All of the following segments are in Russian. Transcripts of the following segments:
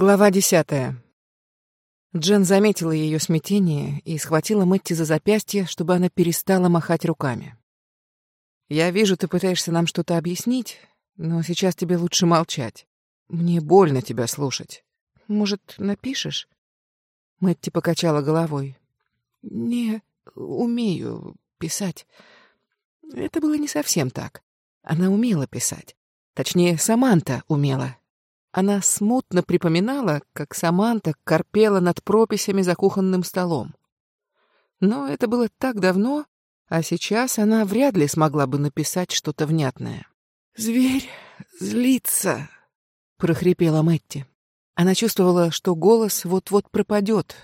Глава десятая. Джен заметила ее смятение и схватила Мэтти за запястье, чтобы она перестала махать руками. «Я вижу, ты пытаешься нам что-то объяснить, но сейчас тебе лучше молчать. Мне больно тебя слушать. Может, напишешь?» Мэтти покачала головой. «Не умею писать». Это было не совсем так. Она умела писать. Точнее, Саманта умела. Она смутно припоминала, как Саманта корпела над прописями за кухонным столом. Но это было так давно, а сейчас она вряд ли смогла бы написать что-то внятное. «Зверь злится», — прохрипела Мэтти. Она чувствовала, что голос вот-вот пропадет,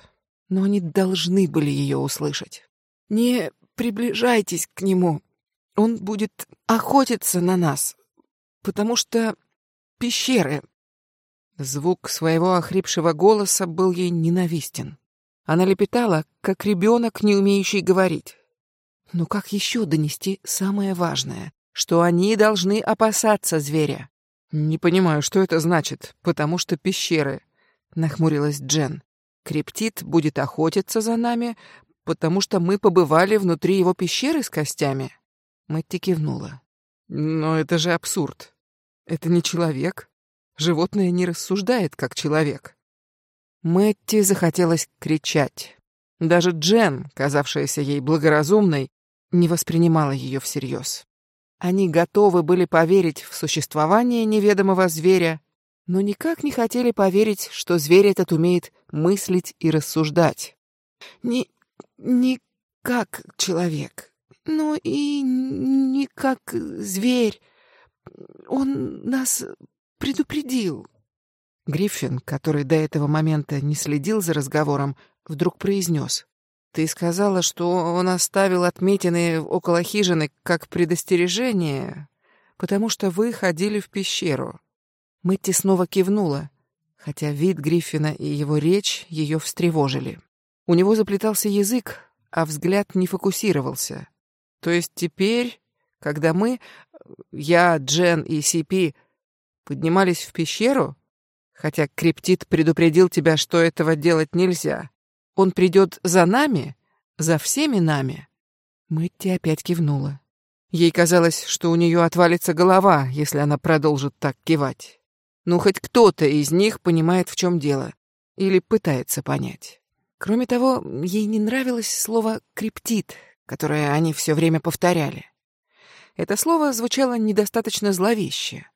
но они должны были ее услышать. «Не приближайтесь к нему. Он будет охотиться на нас, потому что пещеры Звук своего охрипшего голоса был ей ненавистен. Она лепетала, как ребенок, не умеющий говорить. Но как еще донести самое важное, что они должны опасаться зверя? Не понимаю, что это значит, потому что пещеры, нахмурилась Джен. Криптит будет охотиться за нами, потому что мы побывали внутри его пещеры с костями. Мэтти кивнула. Но это же абсурд. Это не человек. Животное не рассуждает, как человек. Мэтти захотелось кричать. Даже Джен, казавшаяся ей благоразумной, не воспринимала ее всерьез. Они готовы были поверить в существование неведомого зверя, но никак не хотели поверить, что зверь этот умеет мыслить и рассуждать. Не, не как человек, но и не как зверь. Он нас предупредил. Гриффин, который до этого момента не следил за разговором, вдруг произнес. «Ты сказала, что он оставил отметины около хижины как предостережение, потому что вы ходили в пещеру». Мэтти снова кивнула, хотя вид Гриффина и его речь ее встревожили. У него заплетался язык, а взгляд не фокусировался. То есть теперь, когда мы, я, Джен и Сипи, Поднимались в пещеру? Хотя Криптит предупредил тебя, что этого делать нельзя. Он придет за нами? За всеми нами?» Мэтти опять кивнула. Ей казалось, что у нее отвалится голова, если она продолжит так кивать. Ну, хоть кто-то из них понимает, в чем дело. Или пытается понять. Кроме того, ей не нравилось слово «криптит», которое они все время повторяли. Это слово звучало недостаточно зловеще.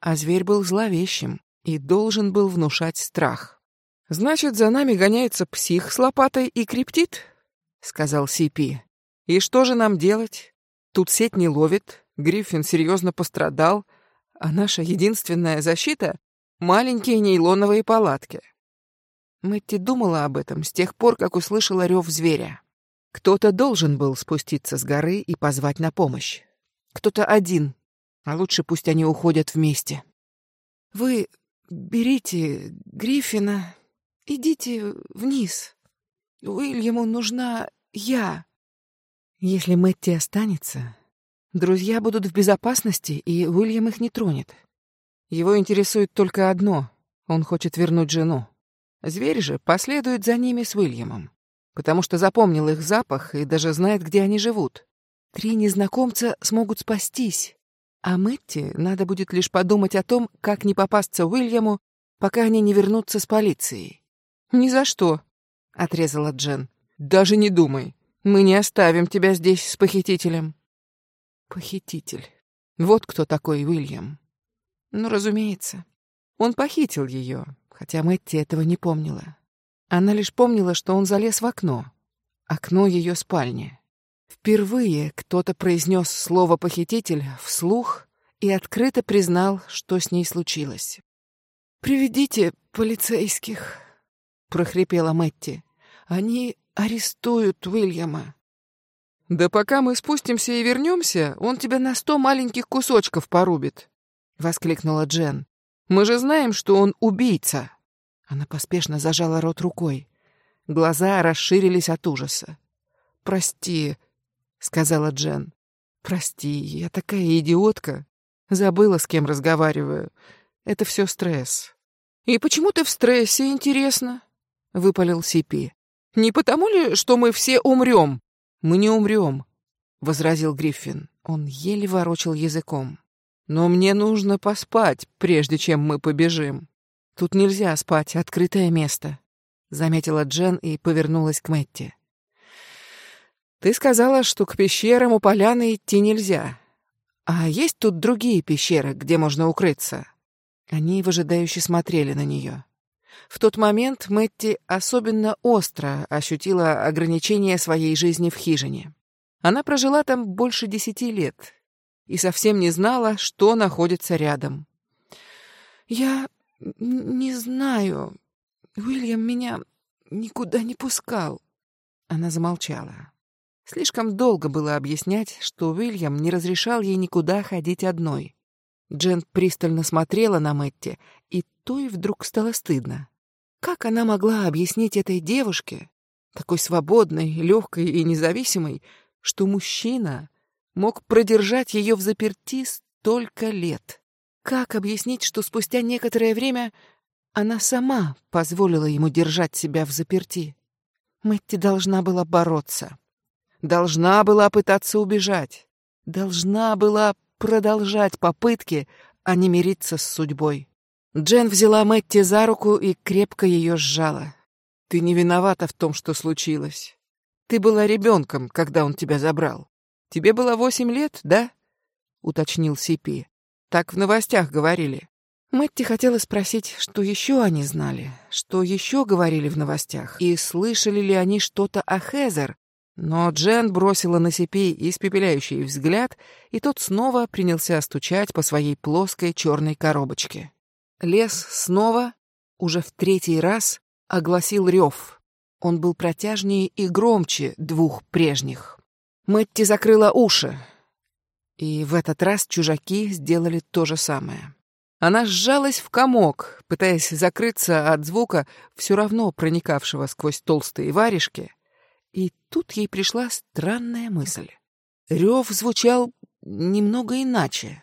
А зверь был зловещим и должен был внушать страх. «Значит, за нами гоняется псих с лопатой и криптит?» — сказал Сипи. «И что же нам делать? Тут сеть не ловит, Гриффин серьезно пострадал, а наша единственная защита — маленькие нейлоновые палатки». Мэтти думала об этом с тех пор, как услышала рев зверя. Кто-то должен был спуститься с горы и позвать на помощь. Кто-то один, а лучше пусть они уходят вместе. Вы берите Гриффина, идите вниз. Уильяму нужна я. Если Мэтти останется, друзья будут в безопасности, и Уильям их не тронет. Его интересует только одно — он хочет вернуть жену. Зверь же последует за ними с Уильямом, потому что запомнил их запах и даже знает, где они живут. Три незнакомца смогут спастись, а Мэтти надо будет лишь подумать о том, как не попасться Уильяму, пока они не вернутся с полицией. «Ни за что», — отрезала Джен. «Даже не думай. Мы не оставим тебя здесь с похитителем». «Похититель. Вот кто такой Уильям». Ну, разумеется. Он похитил ее, хотя Мэтти этого не помнила. Она лишь помнила, что он залез в окно. Окно ее спальни. Впервые кто-то произнес слово «похититель» вслух и открыто признал, что с ней случилось. «Приведите полицейских», — прохрипела Мэтти. «Они арестуют Уильяма». «Да пока мы спустимся и вернемся, он тебя на сто маленьких кусочков порубит», — воскликнула Джен. «Мы же знаем, что он убийца». Она поспешно зажала рот рукой. Глаза расширились от ужаса. «Прости», — сказала Джен. «Прости, я такая идиотка. Забыла, с кем разговариваю. Это все стресс. «И почему ты в стрессе, интересно?» — выпалил Сипи. «Не потому ли, что мы все умрем?» «Мы не умрем», — возразил Гриффин. Он еле ворочал языком. «Но мне нужно поспать, прежде чем мы побежим. Тут нельзя спать, открытое место», — заметила Джен и повернулась к Мэтти. «Ты сказала, что к пещерам у поляны идти нельзя. А есть тут другие пещеры, где можно укрыться?» Они выжидающе смотрели на нее. В тот момент Мэтти особенно остро ощутила ограничение своей жизни в хижине. Она прожила там больше десяти лет и совсем не знала, что находится рядом. «Я не знаю. Уильям меня никуда не пускал». Она замолчала. Слишком долго было объяснять, что Уильям не разрешал ей никуда ходить одной. Джен пристально смотрела на Мэтти, и той вдруг стало стыдно. Как она могла объяснить этой девушке, такой свободной, легкой и независимой, что мужчина мог продержать ее в заперти столько лет. Как объяснить, что спустя некоторое время она сама позволила ему держать себя в заперти? Мэтти должна была бороться. Должна была пытаться убежать. Должна была продолжать попытки, а не мириться с судьбой. Джен взяла Мэтти за руку и крепко ее сжала. «Ты не виновата в том, что случилось. Ты была ребенком, когда он тебя забрал. Тебе было восемь лет, да?» — уточнил Сипи. «Так в новостях говорили». Мэтти хотела спросить, что еще они знали, что еще говорили в новостях, и слышали ли они что-то о Хезер, но Джен бросила на Сипи испепеляющий взгляд, и тот снова принялся стучать по своей плоской черной коробочке. Лес снова, уже в третий раз, огласил рев, он был протяжнее и громче двух прежних. Мэтти закрыла уши. И в этот раз чужаки сделали то же самое. Она сжалась в комок, пытаясь закрыться от звука, все равно проникавшего сквозь толстые варежки. И тут ей пришла странная мысль. Рев звучал немного иначе.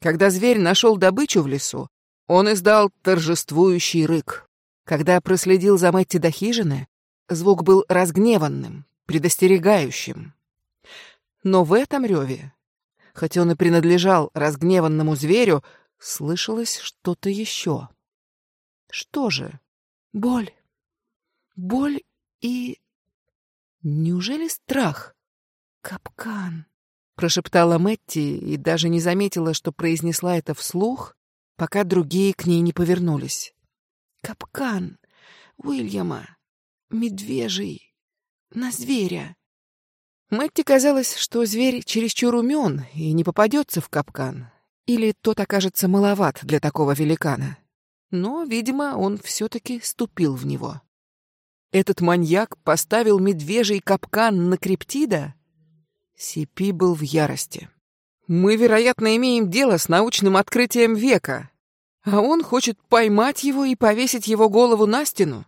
Когда зверь нашел добычу в лесу, он издал торжествующий рык. Когда проследил за Мэтти до хижины, Звук был разгневанным, предостерегающим. Но в этом реве, хоть он и принадлежал разгневанному зверю, слышалось что-то еще. Что же? Боль. Боль и... Неужели страх? Капкан. Прошептала Мэтти и даже не заметила, что произнесла это вслух, пока другие к ней не повернулись. Капкан Уильяма медвежий, на зверя. Мэтти казалось, что зверь чересчур умен и не попадется в капкан, или тот окажется маловат для такого великана. Но, видимо, он все-таки ступил в него. Этот маньяк поставил медвежий капкан на криптида? Сипи был в ярости. Мы, вероятно, имеем дело с научным открытием века, а он хочет поймать его и повесить его голову на стену.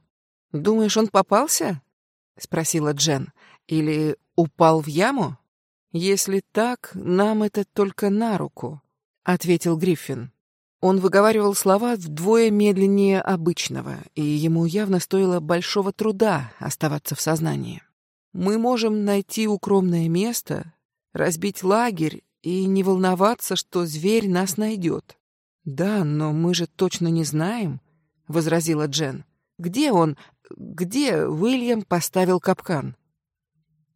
«Думаешь, он попался?» — спросила Джен. «Или упал в яму?» «Если так, нам это только на руку», — ответил Гриффин. Он выговаривал слова вдвое медленнее обычного, и ему явно стоило большого труда оставаться в сознании. «Мы можем найти укромное место, разбить лагерь и не волноваться, что зверь нас найдет». «Да, но мы же точно не знаем», — возразила Джен. «Где он, где Уильям поставил капкан?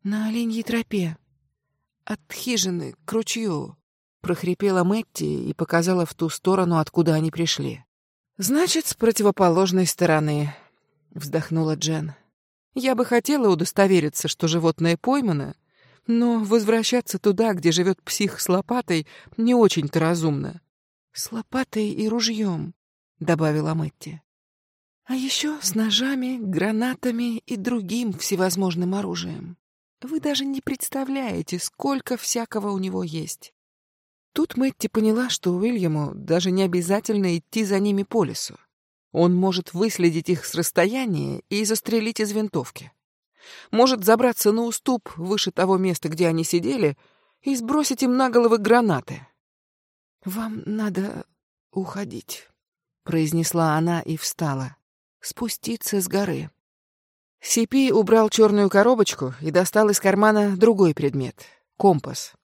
На оленьей тропе. От хижины к ручью. Прохрипела Мэтти и показала в ту сторону, откуда они пришли. Значит, с противоположной стороны, вздохнула Джен. Я бы хотела удостовериться, что животное поймано, но возвращаться туда, где живет псих с лопатой, не очень-то разумно. С лопатой и ружьем, добавила Мэтти. А еще с ножами, гранатами и другим всевозможным оружием. Вы даже не представляете, сколько всякого у него есть. Тут Мэтти поняла, что Уильяму даже не обязательно идти за ними по лесу. Он может выследить их с расстояния и застрелить из винтовки. Может забраться на уступ выше того места, где они сидели, и сбросить им на головы гранаты. «Вам надо уходить», произнесла она и встала. Спуститься с горы. Сипи убрал черную коробочку и достал из кармана другой предмет — компас.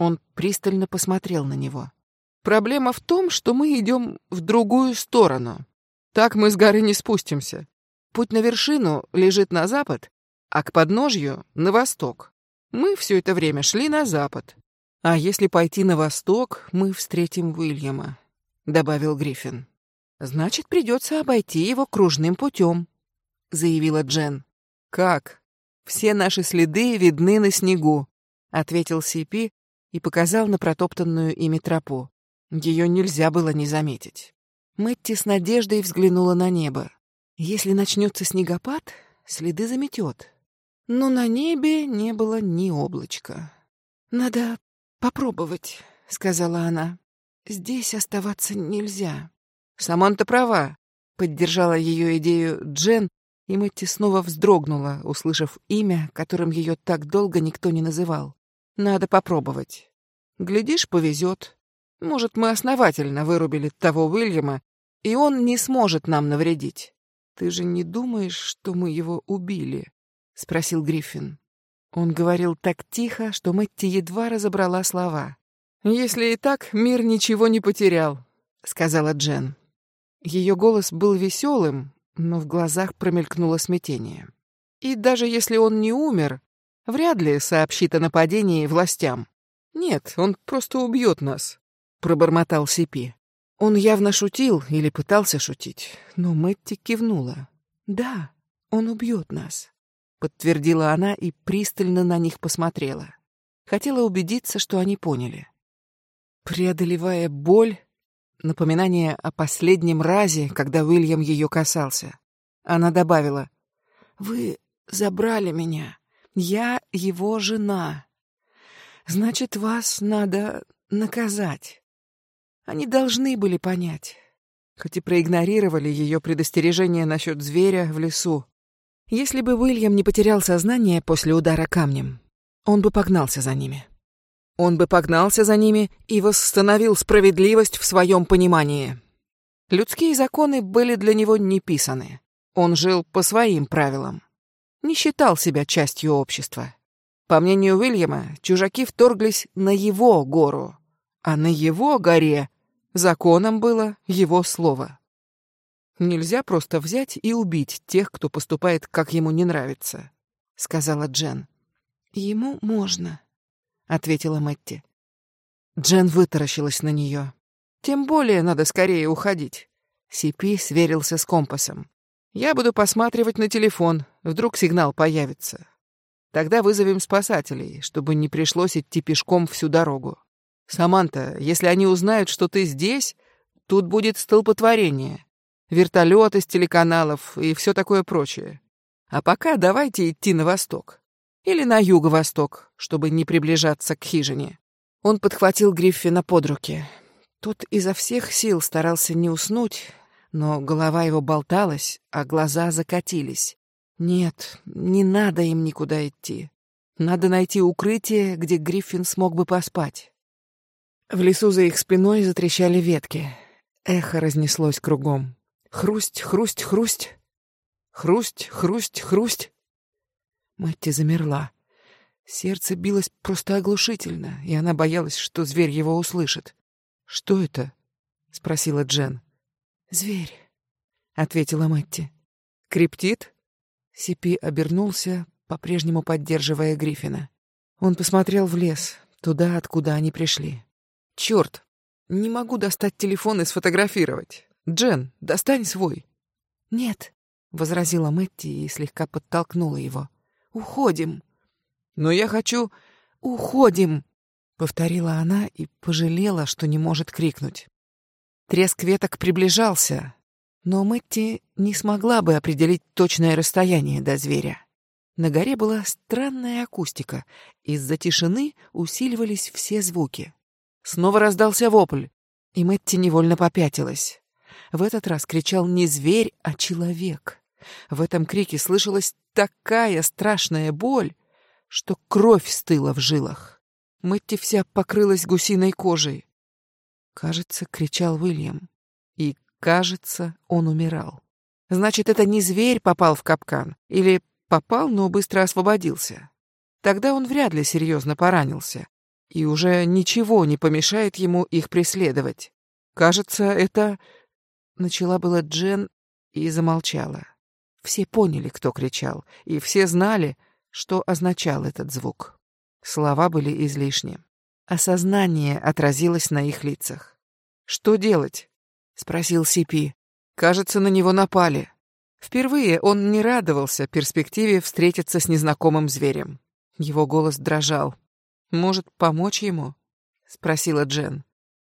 Он пристально посмотрел на него. «Проблема в том, что мы идем в другую сторону. Так мы с горы не спустимся. Путь на вершину лежит на запад, а к подножью — на восток. Мы все это время шли на запад. А если пойти на восток, мы встретим Уильяма», — добавил Гриффин. «Значит, придется обойти его кружным путем», — заявила Джен. «Как? Все наши следы видны на снегу», — ответил Сипи и показал на протоптанную ими тропу. Ее нельзя было не заметить. Мэтти с надеждой взглянула на небо. Если начнется снегопад, следы заметет. Но на небе не было ни облачка. «Надо попробовать», — сказала она. «Здесь оставаться нельзя». «Саманта права», — поддержала ее идею Джен, и Мэтти снова вздрогнула, услышав имя, которым ее так долго никто не называл. «Надо попробовать. Глядишь, повезет. Может, мы основательно вырубили того Уильяма, и он не сможет нам навредить. Ты же не думаешь, что мы его убили?» — спросил Гриффин. Он говорил так тихо, что Мэтти едва разобрала слова. «Если и так, мир ничего не потерял», — сказала Джен. Ее голос был веселым, но в глазах промелькнуло смятение. И даже если он не умер, вряд ли сообщит о нападении властям. Нет, он просто убьет нас, пробормотал Сипи. Он явно шутил или пытался шутить, но Мэтти кивнула. Да, он убьет нас, подтвердила она и пристально на них посмотрела. Хотела убедиться, что они поняли. Преодолевая боль, Напоминание о последнем разе, когда Уильям ее касался. Она добавила, «Вы забрали меня. Я его жена. Значит, вас надо наказать». Они должны были понять, хоть и проигнорировали ее предостережение насчет зверя в лесу. Если бы Уильям не потерял сознание после удара камнем, он бы погнался за ними. Он бы погнался за ними и восстановил справедливость в своем понимании. Людские законы были для него не. Он жил по своим правилам. Не считал себя частью общества. По мнению Уильяма, чужаки вторглись на его гору, а на его горе законом было его слово. Нельзя просто взять и убить тех, кто поступает, как ему не нравится, сказала Джен. Ему можно, ответила Мэтти. Джен вытаращилась на нее. Тем более надо скорее уходить. Сипи сверился с компасом. Я буду посматривать на телефон, вдруг сигнал появится. Тогда вызовем спасателей, чтобы не пришлось идти пешком всю дорогу. Саманта, если они узнают, что ты здесь, тут будет столпотворение. Вертолеты с телеканалов и все такое прочее. А пока давайте идти на восток. Или на юго-восток, чтобы не приближаться к хижине. Он подхватил Гриффина под руки. Тот изо всех сил старался не уснуть, но голова его болталась, а глаза закатились. Нет, не надо им никуда идти. Надо найти укрытие, где Гриффин смог бы поспать. В лесу за их спиной затрещали ветки. Эхо разнеслось кругом. Хрусть, хрусть, хрусть. Хрусть, хрусть, хрусть. Мэтти замерла. Сердце билось просто оглушительно, и она боялась, что зверь его услышит. «Что это?» — спросила Джен. «Зверь», — ответила Мэтти. «Криптит?» Сипи обернулся, по-прежнему поддерживая Гриффина. Он посмотрел в лес, туда, откуда они пришли. «Чёрт! Не могу достать телефон и сфотографировать. Джен, достань свой!» «Нет», — возразила Мэтти и слегка подтолкнула его. Уходим. Но я хочу... Уходим, повторила она и пожалела, что не может крикнуть. Треск веток приближался, но Мэтти не смогла бы определить точное расстояние до зверя. На горе была странная акустика. Из-за тишины усиливались все звуки. Снова раздался вопль, и Мэтти невольно попятилась. В этот раз кричал не зверь, а человек. В этом крике слышалась такая страшная боль, что кровь стыла в жилах. Мэтти вся покрылась гусиной кожей. Кажется, кричал Уильям. И, Кажется, он умирал. Значит, это не зверь попал в капкан, или попал, но быстро освободился. Тогда он вряд ли серьезно поранился, и уже ничего не помешает ему их преследовать. Кажется, это... Начала была Джен и замолчала. Все поняли, кто кричал, и все знали, что означал этот звук. Слова были излишни. Осознание отразилось на их лицах. «Что делать?» — спросил Сипи. «Кажется, на него напали». Впервые он не радовался перспективе встретиться с незнакомым зверем. Его голос дрожал. «Может, помочь ему?» — спросила Джен.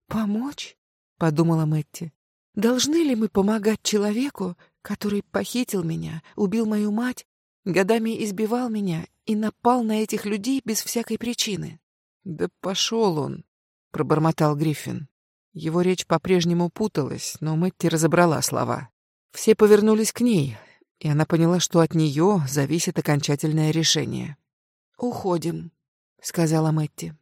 «Помочь?» — подумала Мэтти. «Должны ли мы помогать человеку, который похитил меня, убил мою мать, годами избивал меня и напал на этих людей без всякой причины?» «Да пошел он!» — пробормотал Гриффин. Его речь по-прежнему путалась, но Мэтти разобрала слова. Все повернулись к ней, и она поняла, что от нее зависит окончательное решение. «Уходим», — сказала Мэтти.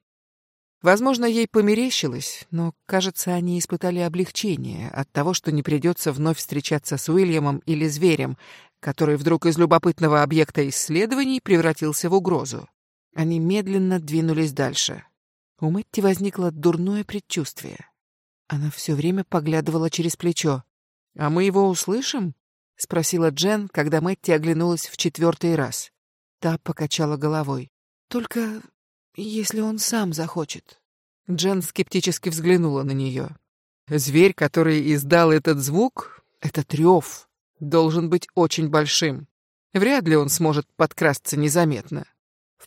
Возможно, ей померещилось, но, кажется, они испытали облегчение от того, что не придется вновь встречаться с Уильямом или зверем, который вдруг из любопытного объекта исследований превратился в угрозу. Они медленно двинулись дальше. У Мэтти возникло дурное предчувствие. Она все время поглядывала через плечо. «А мы его услышим?» — спросила Джен, когда Мэтти оглянулась в четвертый раз. Та покачала головой. «Только если он сам захочет». Джен скептически взглянула на нее. «Зверь, который издал этот звук, этот рев, должен быть очень большим. Вряд ли он сможет подкрасться незаметно».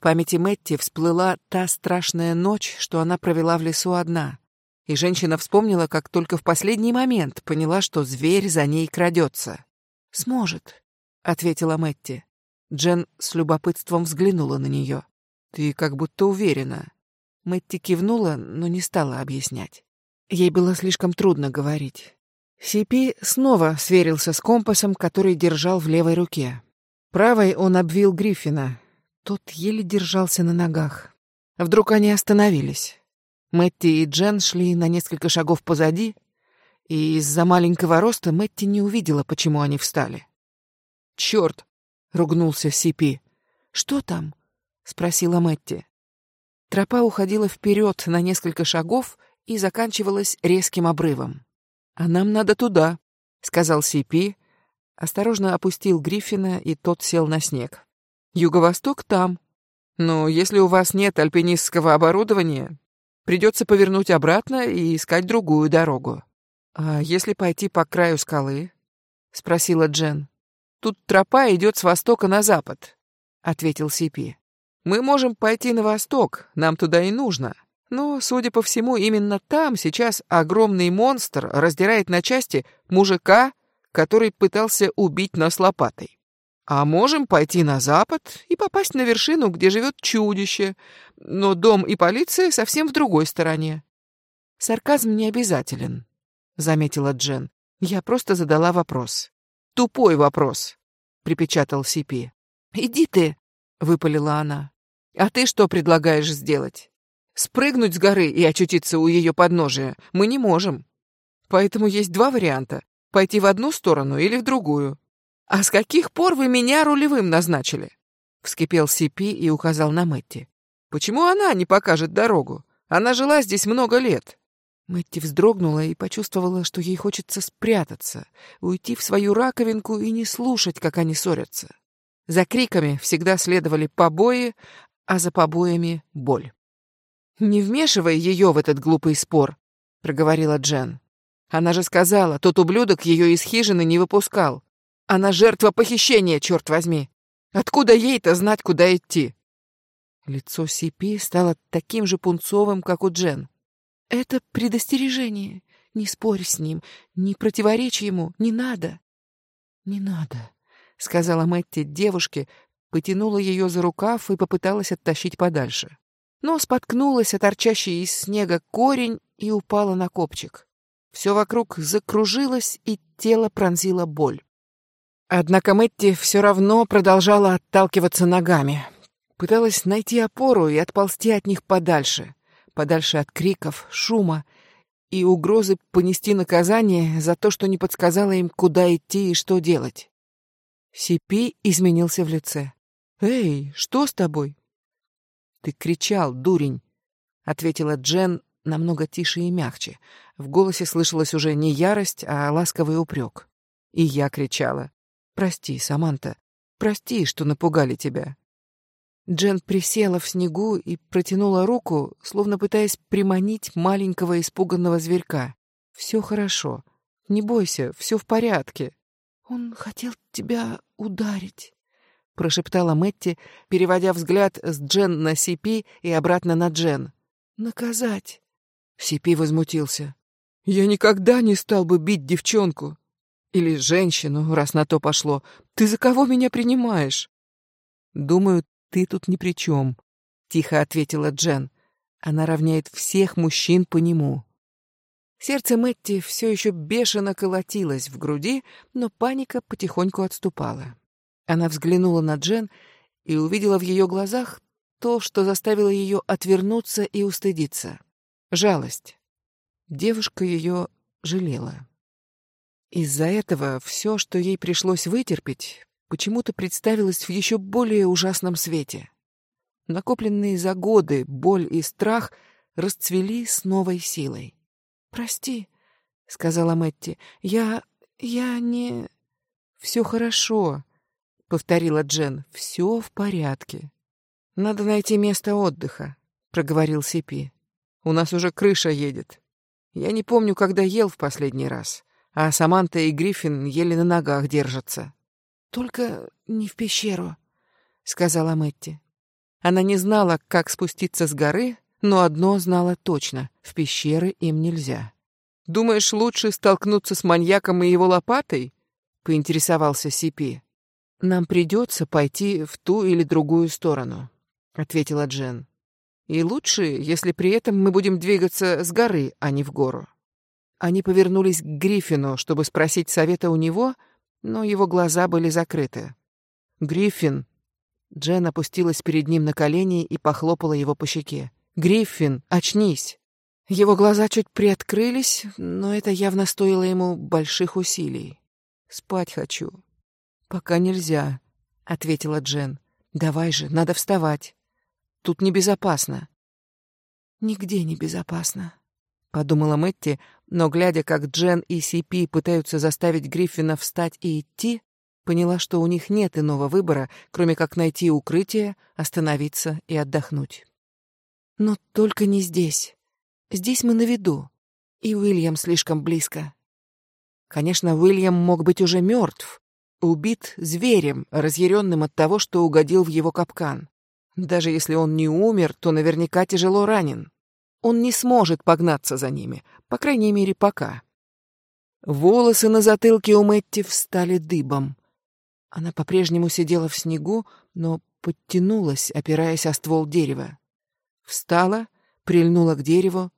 Памяти Мэтти всплыла та страшная ночь, что она провела в лесу одна. И женщина вспомнила, как только в последний момент поняла, что зверь за ней крадется. «Сможет», — ответила Мэтти. Джен с любопытством взглянула на нее. «Ты как будто уверена». Мэтти кивнула, но не стала объяснять. Ей было слишком трудно говорить. Сипи снова сверился с компасом, который держал в левой руке. Правой он обвил Гриффина. Тот еле держался на ногах. Вдруг они остановились. Мэтти и Джен шли на несколько шагов позади, и из-за маленького роста Мэтти не увидела, почему они встали. «Черт!» — ругнулся Сипи. «Что там?» — спросила Мэтти. Тропа уходила вперед на несколько шагов и заканчивалась резким обрывом. «А нам надо туда», — сказал Сипи, осторожно опустил Гриффина, и тот сел на снег. «Юго-восток там. Но если у вас нет альпинистского оборудования, придется повернуть обратно и искать другую дорогу». «А если пойти по краю скалы?» — спросила Джен. «Тут тропа идет с востока на запад», — ответил Сипи. Мы можем пойти на восток, нам туда и нужно. Но, судя по всему, именно там сейчас огромный монстр раздирает на части мужика, который пытался убить нас лопатой. А можем пойти на запад и попасть на вершину, где живет чудище, но дом и полиция совсем в другой стороне. Сарказм не обязателен, заметила Джен. Я просто задала вопрос. Тупой вопрос, припечатал Сипи. Иди ты, выпалила она. А ты что предлагаешь сделать? Спрыгнуть с горы и очутиться у ее подножия мы не можем. Поэтому есть два варианта: пойти в одну сторону или в другую. А с каких пор вы меня рулевым назначили? Вскипел Сипи и указал на Мэтти. Почему она не покажет дорогу? Она жила здесь много лет. Мэтти вздрогнула и почувствовала, что ей хочется спрятаться, уйти в свою раковинку и не слушать, как они ссорятся. За криками всегда следовали побои, а за побоями — боль. «Не вмешивай ее в этот глупый спор», — проговорила Джен. «Она же сказала, тот ублюдок ее из хижины не выпускал. Она жертва похищения, черт возьми. Откуда ей-то знать, куда идти?» Лицо Сипи стало таким же пунцовым, как у Джен. «Это предостережение. Не спорь с ним, не противоречь ему, не надо». «Не надо», — сказала Мэтти девушке, потянула ее за рукав и попыталась оттащить подальше. Но споткнулась о торчащий из снега корень и упала на копчик. Все вокруг закружилось, и тело пронзила боль. Однако Мэтти все равно продолжала отталкиваться ногами. Пыталась найти опору и отползти от них подальше, подальше от криков, шума и угрозы понести наказание за то, что не подсказала им, куда идти и что делать. Сипи изменился в лице. «Эй, что с тобой?» «Ты кричал, дурень», — ответила Джен намного тише и мягче. В голосе слышалась уже не ярость, а ласковый упрек. И я кричала. «Прости, Саманта, прости, что напугали тебя». Джен присела в снегу и протянула руку, словно пытаясь приманить маленького испуганного зверька. «Все хорошо. Не бойся, все в порядке». «Он хотел тебя ударить», — прошептала Мэтти, переводя взгляд с Джен на Сипи и обратно на Джен. «Наказать». Сипи возмутился. «Я никогда не стал бы бить девчонку. Или женщину, раз на то пошло. Ты за кого меня принимаешь?» «Думаю, ты тут ни при чем», — тихо ответила Джен. «Она равняет всех мужчин по нему». Сердце Мэтти все еще бешено колотилось в груди, но паника потихоньку отступала. Она взглянула на Джен и увидела в ее глазах то, что заставило ее отвернуться и устыдиться. Жалость. Девушка ее жалела. Из-за этого все, что ей пришлось вытерпеть, почему-то представилось в еще более ужасном свете. Накопленные за годы боль и страх расцвели с новой силой. «Прости», — сказала Мэтти, — «я... я не...» «Все хорошо», — повторила Джен, — «все в порядке». «Надо найти место отдыха», — проговорил Сипи. «У нас уже крыша едет. Я не помню, когда ел в последний раз, а Саманта и Гриффин еле на ногах держатся». «Только не в пещеру», — сказала Мэтти. Она не знала, как спуститься с горы, но одно знала точно — в пещеры им нельзя. «Думаешь, лучше столкнуться с маньяком и его лопатой?» — поинтересовался Сипи. «Нам придется пойти в ту или другую сторону», — ответила Джен. «И лучше, если при этом мы будем двигаться с горы, а не в гору». Они повернулись к Гриффину, чтобы спросить совета у него — но его глаза были закрыты. «Гриффин!» Джен опустилась перед ним на колени и похлопала его по щеке. «Гриффин, очнись!» Его глаза чуть приоткрылись, но это явно стоило ему больших усилий. «Спать хочу». «Пока нельзя», — ответила Джен. «Давай же, надо вставать. Тут небезопасно». «Нигде не безопасно», — подумала Мэтти, но, глядя, как Джен и Сипи пытаются заставить Гриффина встать и идти, поняла, что у них нет иного выбора, кроме как найти укрытие, остановиться и отдохнуть. «Но только не здесь. Здесь мы на виду, и Уильям слишком близко». Конечно, Уильям мог быть уже мертв, убит зверем, разъяренным от того, что угодил в его капкан. Даже если он не умер, то наверняка тяжело ранен. Он не сможет погнаться за ними, по крайней мере, пока. Волосы на затылке у Мэтти встали дыбом. Она по-прежнему сидела в снегу, но подтянулась, опираясь о ствол дерева. Встала, прильнула к дереву,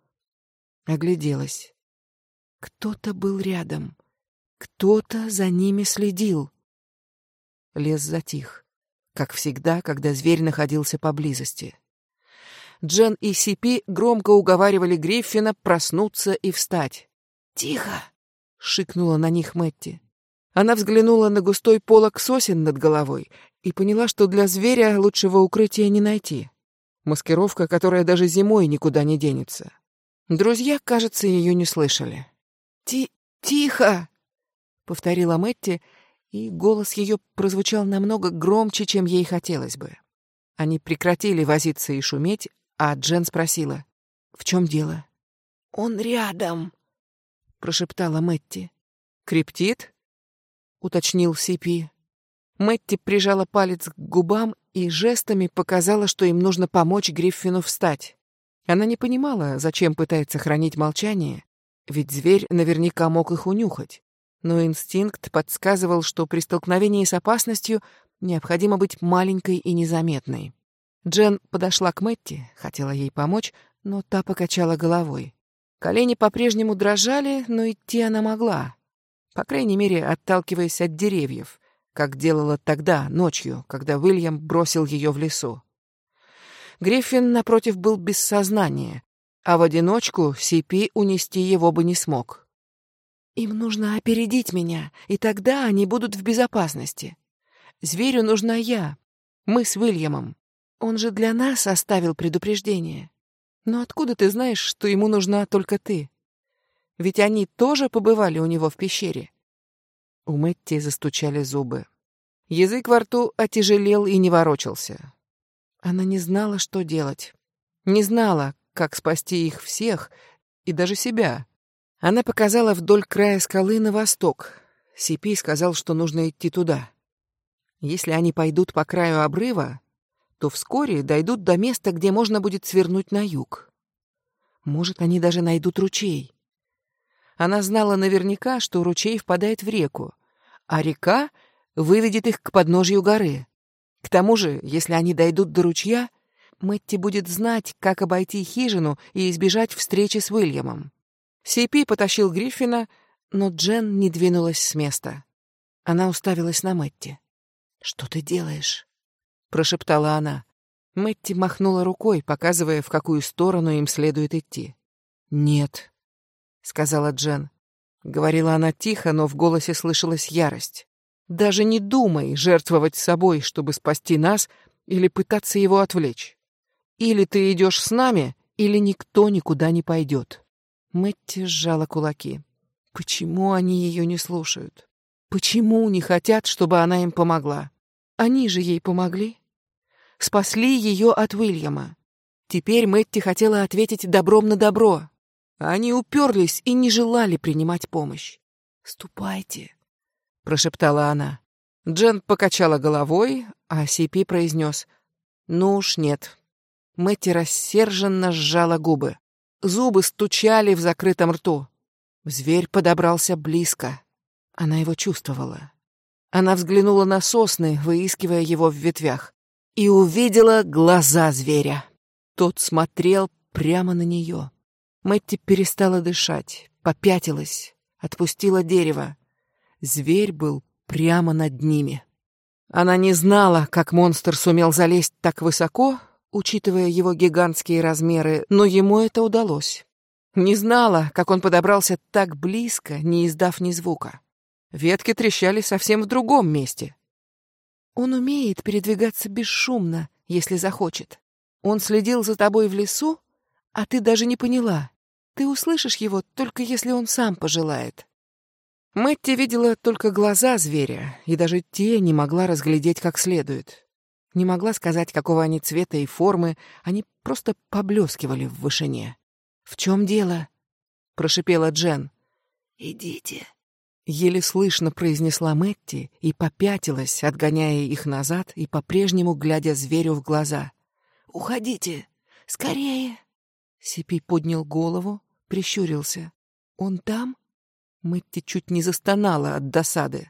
огляделась. Кто-то был рядом. Кто-то за ними следил. Лес затих, как всегда, когда зверь находился поблизости. Джен и Сипи громко уговаривали Гриффина проснуться и встать. «Тихо!» — шикнула на них Мэтти. Она взглянула на густой полог сосен над головой и поняла, что для зверя лучшего укрытия не найти. Маскировка, которая даже зимой никуда не денется. Друзья, кажется, ее не слышали. «Ти... тихо!» — повторила Мэтти, и голос ее прозвучал намного громче, чем ей хотелось бы. Они прекратили возиться и шуметь, а Джен спросила, «В чем дело?» «Он рядом», — прошептала Мэтти. «Криптит?» — уточнил Сипи. Мэтти прижала палец к губам и жестами показала, что им нужно помочь Гриффину встать. Она не понимала, зачем пытается хранить молчание, ведь зверь наверняка мог их унюхать. Но инстинкт подсказывал, что при столкновении с опасностью необходимо быть маленькой и незаметной. Джен подошла к Мэтти, хотела ей помочь, но та покачала головой. Колени по-прежнему дрожали, но идти она могла. По крайней мере, отталкиваясь от деревьев, как делала тогда, ночью, когда Уильям бросил ее в лесу. Гриффин, напротив, был без сознания, а в одиночку Сипи унести его бы не смог. Им нужно опередить меня, и тогда они будут в безопасности. Зверю нужна я. Мы с Уильямом. Он же для нас оставил предупреждение. Но откуда ты знаешь, что ему нужна только ты? Ведь они тоже побывали у него в пещере. У Мэтти застучали зубы. Язык во рту отяжелел и не ворочался. Она не знала, что делать. Не знала, как спасти их всех и даже себя. Она показала вдоль края скалы на восток. Сипи сказал, что нужно идти туда. Если они пойдут по краю обрыва, то вскоре дойдут до места, где можно будет свернуть на юг. Может, они даже найдут ручей. Она знала наверняка, что ручей впадает в реку, а река выведет их к подножью горы. К тому же, если они дойдут до ручья, Мэтти будет знать, как обойти хижину и избежать встречи с Уильямом. Сипи потащил Гриффина, но Джен не двинулась с места. Она уставилась на Мэтти. «Что ты делаешь?» — прошептала она. Мэтти махнула рукой, показывая, в какую сторону им следует идти. «Нет», — сказала Джен. Говорила она тихо, но в голосе слышалась ярость. «Даже не думай жертвовать собой, чтобы спасти нас или пытаться его отвлечь. Или ты идешь с нами, или никто никуда не пойдет». Мэтти сжала кулаки. Почему они ее не слушают? Почему не хотят, чтобы она им помогла? Они же ей помогли. Спасли ее от Уильяма. Теперь Мэтти хотела ответить добром на добро, они уперлись и не желали принимать помощь. «Ступайте», — прошептала она. Джен покачала головой, а Сипи произнес «Ну уж нет». Мэтти рассерженно сжала губы. Зубы стучали в закрытом рту. Зверь подобрался близко. Она его чувствовала. Она взглянула на сосны, выискивая его в ветвях, и увидела глаза зверя. Тот смотрел прямо на нее. Мэтти перестала дышать, попятилась, отпустила дерево. Зверь был прямо над ними. Она не знала, как монстр сумел залезть так высоко, учитывая его гигантские размеры, но ему это удалось. Не знала, как он подобрался так близко, не издав ни звука. Ветки трещали совсем в другом месте. Он умеет передвигаться бесшумно, если захочет. Он следил за тобой в лесу, а ты даже не поняла. Ты услышишь его, только если он сам пожелает. Мэтти видела только глаза зверя, и даже те не могла разглядеть как следует. Не могла сказать, какого они цвета и формы, они просто поблескивали в вышине. «В чем дело?» — прошипела Джен. «Идите», — еле слышно произнесла Мэтти и попятилась, отгоняя их назад и по-прежнему глядя зверю в глаза. «Уходите! Скорее!» Сипи поднял голову, прищурился. «Он там?» Мэтти чуть не застонала от досады.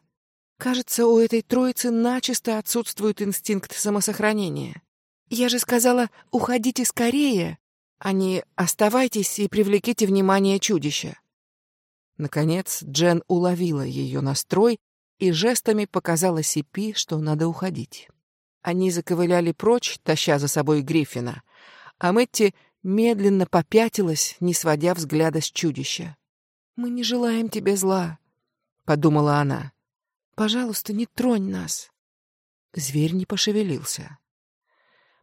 «Кажется, у этой троицы начисто отсутствует инстинкт самосохранения. Я же сказала, уходите скорее, а не оставайтесь и привлеките внимание чудища». Наконец Джен уловила ее настрой и жестами показала Сипи, что надо уходить. Они заковыляли прочь, таща за собой Гриффина, а Мэтти медленно попятилась, не сводя взгляда с чудища. «Мы не желаем тебе зла», — подумала она. «Пожалуйста, не тронь нас». Зверь не пошевелился.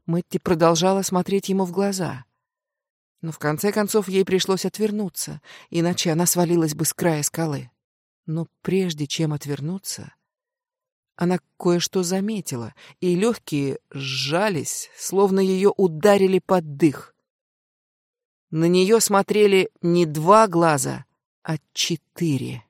Мэтти продолжала смотреть ему в глаза. Но в конце концов ей пришлось отвернуться, иначе она свалилась бы с края скалы. Но прежде чем отвернуться, она кое-что заметила, и легкие сжались, словно ее ударили под дых. На нее смотрели не два глаза, а четыре.